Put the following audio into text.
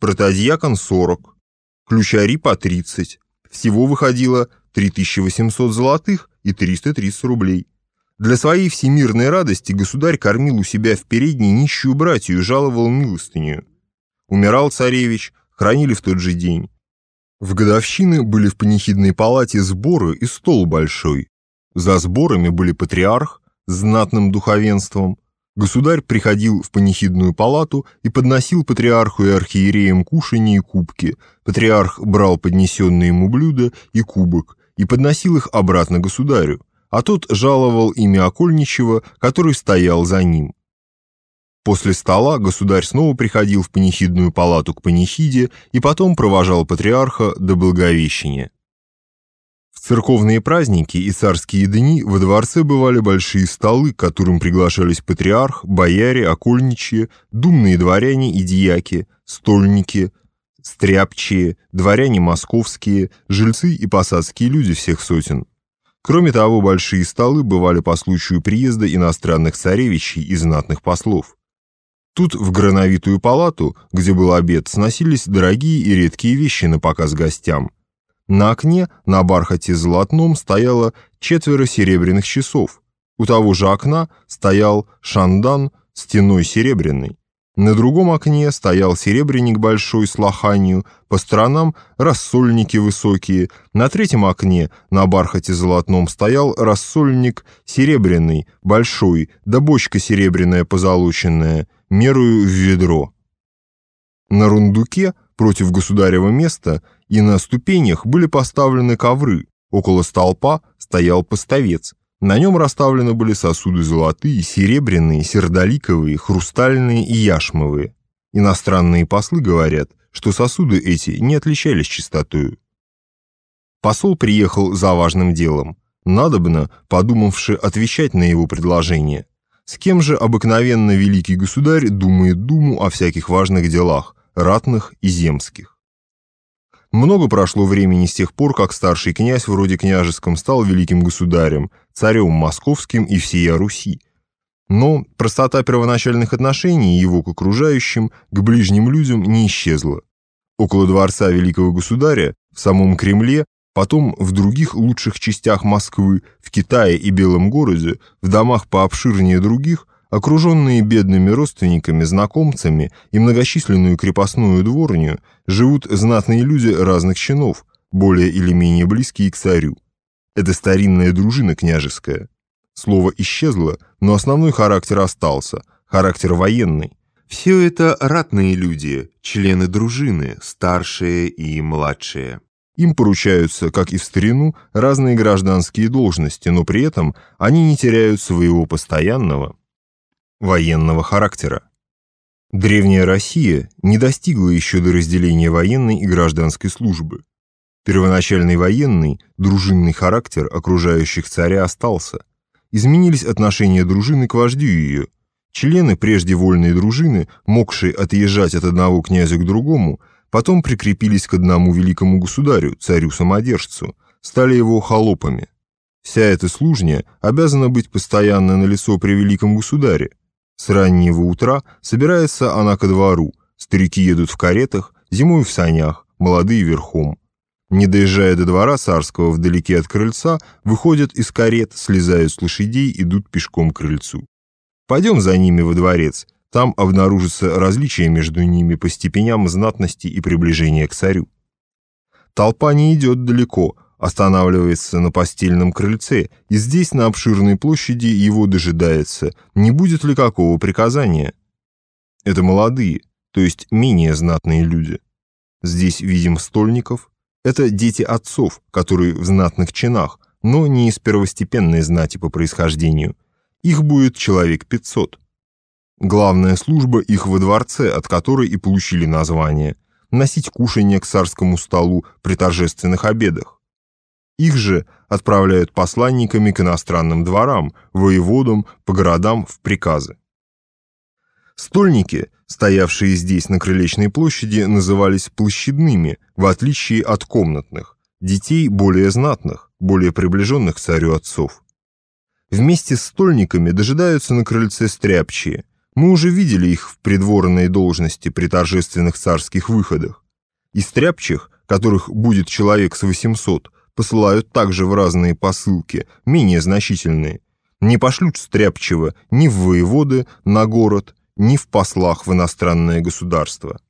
протодьякон 40, ключари по 30. Всего выходило 3800 золотых и 330 рублей. Для своей всемирной радости государь кормил у себя в передней нищую братью и жаловал милостыню. Умирал царевич, хранили в тот же день. В годовщины были в панихидной палате сборы и стол большой. За сборами были патриарх с знатным духовенством. Государь приходил в панихидную палату и подносил патриарху и архиереям кушанье и кубки. Патриарх брал поднесенные ему блюда и кубок и подносил их обратно государю, а тот жаловал имя окольничего, который стоял за ним. После стола государь снова приходил в панихидную палату к панихиде и потом провожал патриарха до Благовещения. Церковные праздники и царские дни во дворце бывали большие столы, к которым приглашались патриарх, бояре, окольничьи, думные дворяне и дьяки, стольники, стряпчие, дворяне московские, жильцы и посадские люди всех сотен. Кроме того, большие столы бывали по случаю приезда иностранных царевичей и знатных послов. Тут в грановитую палату, где был обед, сносились дорогие и редкие вещи на показ гостям. На окне на бархате золотном стояло четверо серебряных часов. У того же окна стоял шандан стеной серебряный. На другом окне стоял серебряник большой с лоханью, по сторонам рассольники высокие. На третьем окне на бархате золотном стоял рассольник серебряный, большой, да бочка серебряная позолоченная – мерую в ведро. На рундуке против государева места и на ступенях были поставлены ковры, около столпа стоял поставец. На нем расставлены были сосуды золотые, серебряные, сердоликовые, хрустальные и яшмовые. Иностранные послы говорят, что сосуды эти не отличались чистотою. Посол приехал за важным делом. Надобно, подумавши отвечать на его предложение, с кем же обыкновенно великий государь думает думу о всяких важных делах, ратных и земских? Много прошло времени с тех пор, как старший князь вроде княжеском стал великим государем, царем московским и всея Руси. Но простота первоначальных отношений его к окружающим, к ближним людям не исчезла. Около дворца великого государя, в самом Кремле, Потом в других лучших частях Москвы, в Китае и Белом городе, в домах пообширнее других, окруженные бедными родственниками, знакомцами и многочисленную крепостную дворню, живут знатные люди разных чинов, более или менее близкие к царю. Это старинная дружина княжеская. Слово исчезло, но основной характер остался, характер военный. Все это ратные люди, члены дружины, старшие и младшие. Им поручаются, как и в старину, разные гражданские должности, но при этом они не теряют своего постоянного военного характера. Древняя Россия не достигла еще до разделения военной и гражданской службы. Первоначальный военный, дружинный характер окружающих царя остался. Изменились отношения дружины к вождю ее. Члены прежде вольной дружины, могшие отъезжать от одного князя к другому, потом прикрепились к одному великому государю, царю-самодержцу, стали его холопами. Вся эта служня обязана быть постоянно на лицо при великом государе. С раннего утра собирается она ко двору, старики едут в каретах, зимой в санях, молодые верхом. Не доезжая до двора царского вдалеке от крыльца, выходят из карет, слезают с лошадей, идут пешком к крыльцу. Пойдем за ними во дворец, там обнаружится различие между ними по степеням знатности и приближения к царю. Толпа не идет далеко, останавливается на постельном крыльце, и здесь, на обширной площади, его дожидается, не будет ли какого приказания. Это молодые, то есть менее знатные люди. Здесь видим стольников. Это дети отцов, которые в знатных чинах, но не из первостепенной знати по происхождению. Их будет человек пятьсот. Главная служба их во дворце, от которой и получили название – носить кушанье к царскому столу при торжественных обедах. Их же отправляют посланниками к иностранным дворам, воеводам, по городам в приказы. Стольники, стоявшие здесь на Крылечной площади, назывались площадными, в отличие от комнатных, детей более знатных, более приближенных к царю отцов. Вместе с стольниками дожидаются на крыльце стряпчие – Мы уже видели их в придворные должности при торжественных царских выходах. Из стряпчих, которых будет человек с 800, посылают также в разные посылки, менее значительные. Не пошлют стряпчего ни в воеводы на город, ни в послах в иностранное государство.